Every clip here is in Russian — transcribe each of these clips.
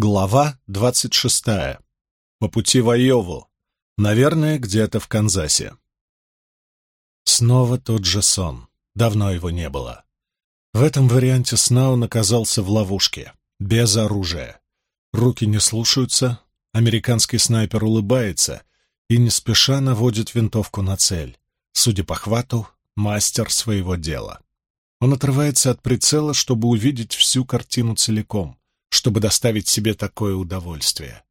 Глава двадцать шестая. По пути в Айову. Наверное, где-то в Канзасе. Снова тот же сон. Давно его не было. В этом варианте сна он оказался в ловушке, без оружия. Руки не слушаются, американский снайпер улыбается и не спеша наводит винтовку на цель. Судя по хвату, мастер своего дела. Он отрывается от прицела, чтобы увидеть всю картину целиком чтобы доставить себе такое удовольствие.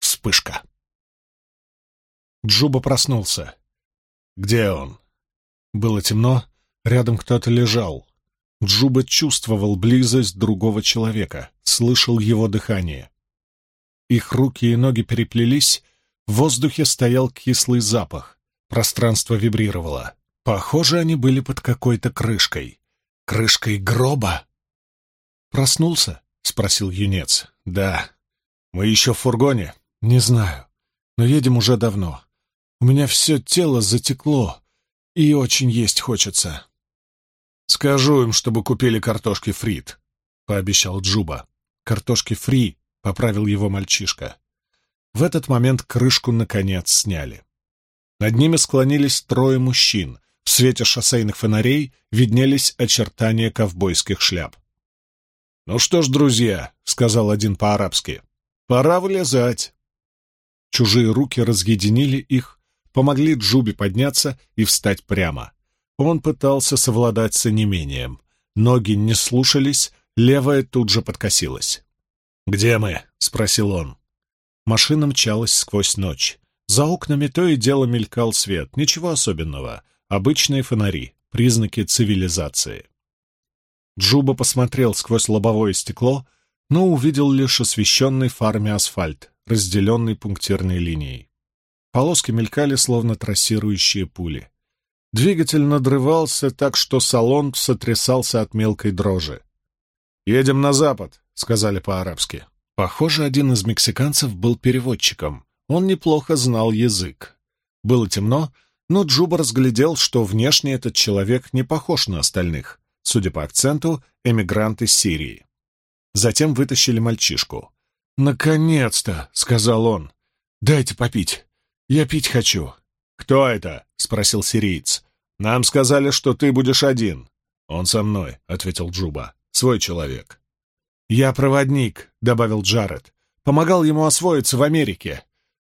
Вспышка. Джуба проснулся. Где он? Было темно, рядом кто-то лежал. Джуба чувствовал близость другого человека, слышал его дыхание. Их руки и ноги переплелись, в воздухе стоял кислый запах, пространство вибрировало. Похоже, они были под какой-то крышкой. Крышкой гроба. Проснулся, — спросил юнец. «Да. Мы еще в фургоне?» «Не знаю. Но едем уже давно. У меня все тело затекло, и очень есть хочется». «Скажу им, чтобы купили картошки фрит», — пообещал Джуба. «Картошки фри», — поправил его мальчишка. В этот момент крышку, наконец, сняли. Над ними склонились трое мужчин. В свете шоссейных фонарей виднелись очертания ковбойских шляп. «Ну что ж, друзья», — сказал один по-арабски, — «пора вылезать». Чужие руки разъединили их, помогли Джубе подняться и встать прямо. Он пытался совладать с онемением. Ноги не слушались, левая тут же подкосилась. «Где мы?» — спросил он. Машина мчалась сквозь ночь. За окнами то и дело мелькал свет, ничего особенного. Обычные фонари, признаки цивилизации. Джуба посмотрел сквозь лобовое стекло, но увидел лишь освещенный фарами асфальт, разделенный пунктирной линией. Полоски мелькали, словно трассирующие пули. Двигатель надрывался так, что салон сотрясался от мелкой дрожи. «Едем на запад», — сказали по-арабски. Похоже, один из мексиканцев был переводчиком. Он неплохо знал язык. Было темно, но Джуба разглядел, что внешне этот человек не похож на остальных судя по акценту, эмигрант из Сирии. Затем вытащили мальчишку. «Наконец-то!» — сказал он. «Дайте попить. Я пить хочу». «Кто это?» — спросил сириец. «Нам сказали, что ты будешь один». «Он со мной», — ответил Джуба. «Свой человек». «Я проводник», — добавил Джаред. «Помогал ему освоиться в Америке.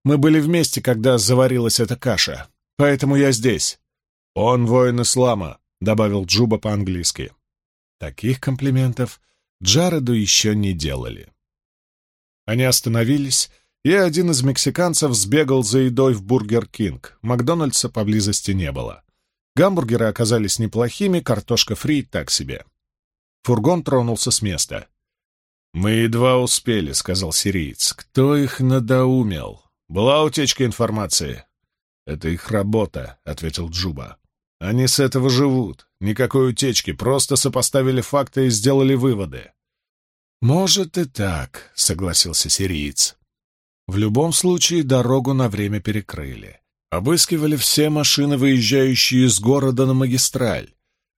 Мы были вместе, когда заварилась эта каша. Поэтому я здесь». «Он воин ислама», добавил Джуба по-английски. Таких комплиментов Джареду еще не делали. Они остановились, и один из мексиканцев сбегал за едой в Бургер Кинг. Макдональдса поблизости не было. Гамбургеры оказались неплохими, картошка фри так себе. Фургон тронулся с места. «Мы едва успели», — сказал сириец. «Кто их надоумел? Была утечка информации?» «Это их работа», — ответил Джуба. Они с этого живут. Никакой утечки, просто сопоставили факты и сделали выводы. «Может и так», — согласился сириец. В любом случае дорогу на время перекрыли. Обыскивали все машины, выезжающие из города на магистраль.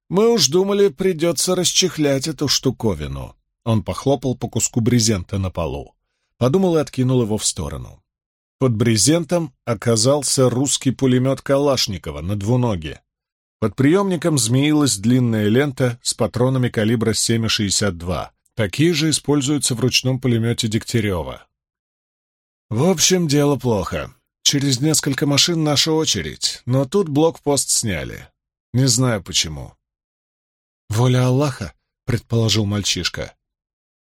Мы уж думали, придется расчехлять эту штуковину. Он похлопал по куску брезента на полу. Подумал и откинул его в сторону. Под брезентом оказался русский пулемет Калашникова на двуноге. Под приемником змеилась длинная лента с патронами калибра 7,62. Такие же используются в ручном пулемете Дегтярева. В общем, дело плохо. Через несколько машин наша очередь, но тут блокпост сняли. Не знаю почему. «Воля Аллаха», — предположил мальчишка.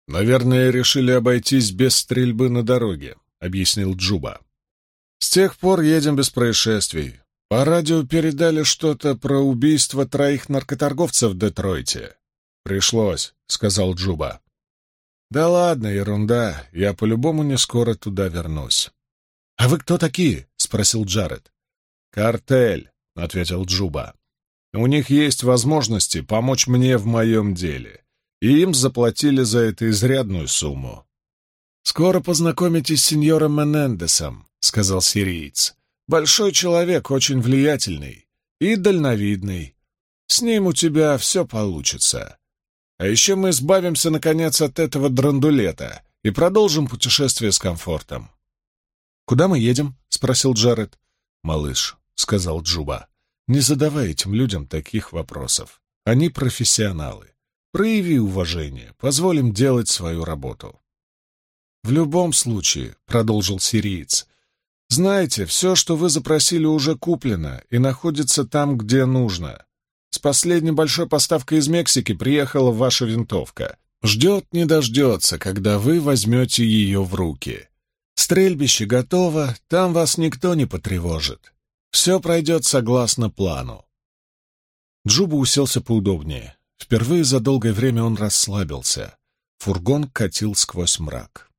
«Наверное, решили обойтись без стрельбы на дороге», — объяснил Джуба. «С тех пор едем без происшествий. По радио передали что-то про убийство троих наркоторговцев в Детройте. Пришлось, сказал Джуба. Да ладно, ерунда. Я по-любому не скоро туда вернусь. А вы кто такие? спросил Джаред. Картель, ответил Джуба. У них есть возможности помочь мне в моем деле, и им заплатили за это изрядную сумму. «Скоро познакомитесь с сеньором Менендесом», — сказал сириец. Большой человек, очень влиятельный и дальновидный. С ним у тебя все получится. А еще мы избавимся, наконец, от этого драндулета, и продолжим путешествие с комфортом. «Куда мы едем?» — спросил Джаред. «Малыш», — сказал Джуба, — «не задавай этим людям таких вопросов. Они профессионалы. Прояви уважение, позволим делать свою работу». «В любом случае», — продолжил сириец, — «знаете, все, что вы запросили, уже куплено и находится там, где нужно. С последней большой поставкой из Мексики приехала ваша винтовка. Ждет не дождется, когда вы возьмете ее в руки. Стрельбище готово, там вас никто не потревожит. Все пройдет согласно плану. Джуба уселся поудобнее. Впервые за долгое время он расслабился. Фургон катил сквозь мрак.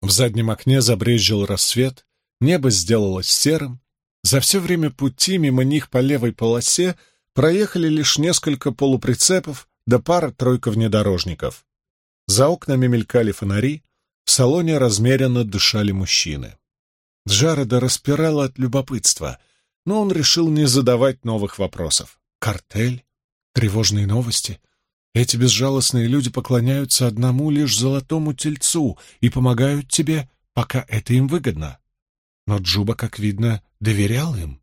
В заднем окне забрезжил рассвет, небо сделалось серым. За все время пути мимо них по левой полосе проехали лишь несколько полуприцепов да пара-тройка внедорожников. За окнами мелькали фонари, в салоне размеренно дышали мужчины. Джареда распирало от любопытства, но он решил не задавать новых вопросов. Картель? Тревожные новости? Эти безжалостные люди поклоняются одному лишь золотому тельцу и помогают тебе, пока это им выгодно. Но Джуба, как видно, доверял им.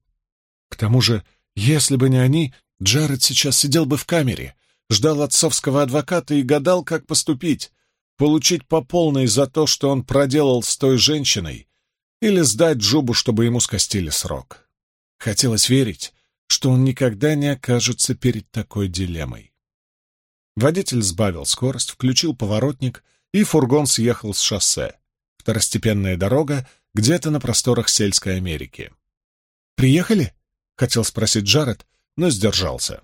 К тому же, если бы не они, Джаред сейчас сидел бы в камере, ждал отцовского адвоката и гадал, как поступить, получить по полной за то, что он проделал с той женщиной, или сдать Джубу, чтобы ему скостили срок. Хотелось верить, что он никогда не окажется перед такой дилеммой. Водитель сбавил скорость, включил поворотник, и фургон съехал с шоссе. Второстепенная дорога где-то на просторах сельской Америки. «Приехали?» — хотел спросить Джаред, но сдержался.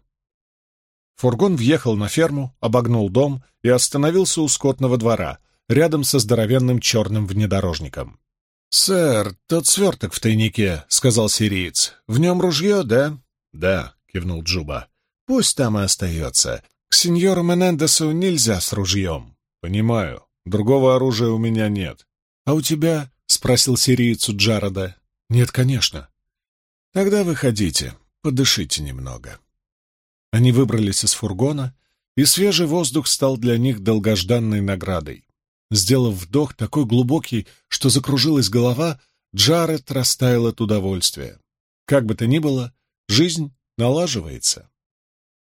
Фургон въехал на ферму, обогнул дом и остановился у скотного двора, рядом со здоровенным черным внедорожником. «Сэр, тот сверток в тайнике», — сказал сириец. «В нем ружье, да?» «Да», — кивнул Джуба. «Пусть там и остается. К сеньору Менендесу нельзя с ружьем». «Понимаю. Другого оружия у меня нет». «А у тебя?» — спросил сириец у Джарода. «Нет, конечно». «Тогда выходите, подышите немного». Они выбрались из фургона, и свежий воздух стал для них долгожданной наградой. Сделав вдох такой глубокий, что закружилась голова, Джаред растаял от удовольствия. Как бы то ни было, жизнь налаживается.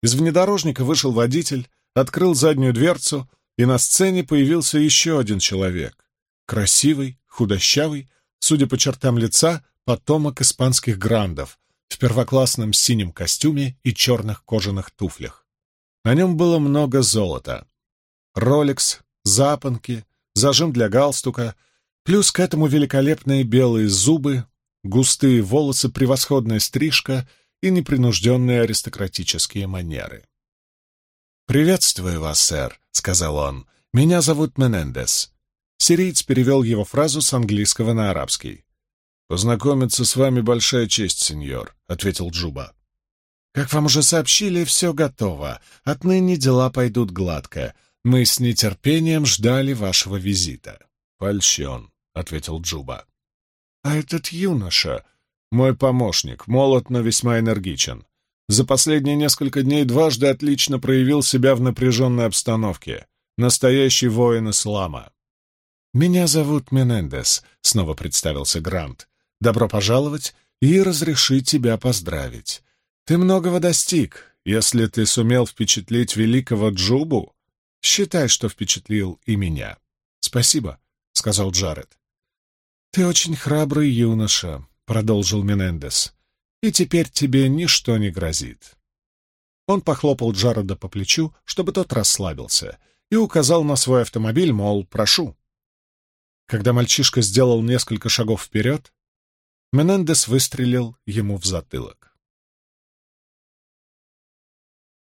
Из внедорожника вышел водитель, открыл заднюю дверцу, и на сцене появился еще один человек. Красивый, худощавый, судя по чертам лица, потомок испанских грандов, в первоклассном синем костюме и черных кожаных туфлях. На нем было много золота. Ролекс, запонки, зажим для галстука, плюс к этому великолепные белые зубы, густые волосы, превосходная стрижка и непринужденные аристократические манеры. «Приветствую вас, сэр», — сказал он. «Меня зовут Менендес». Сириец перевел его фразу с английского на арабский. «Познакомиться с вами большая честь, сеньор», — ответил Джуба. «Как вам уже сообщили, все готово. Отныне дела пойдут гладко. Мы с нетерпением ждали вашего визита». «Польщен», — ответил Джуба. «А этот юноша...» «Мой помощник, молод, но весьма энергичен. За последние несколько дней дважды отлично проявил себя в напряженной обстановке. Настоящий воин ислама». «Меня зовут Менендес», — снова представился Грант. Добро пожаловать и разреши тебя поздравить. Ты многого достиг. Если ты сумел впечатлить великого Джубу, считай, что впечатлил и меня. Спасибо, — сказал Джаред. Ты очень храбрый юноша, — продолжил Менендес, — и теперь тебе ничто не грозит. Он похлопал Джареда по плечу, чтобы тот расслабился, и указал на свой автомобиль, мол, прошу. Когда мальчишка сделал несколько шагов вперед, Менендес выстрелил ему в затылок.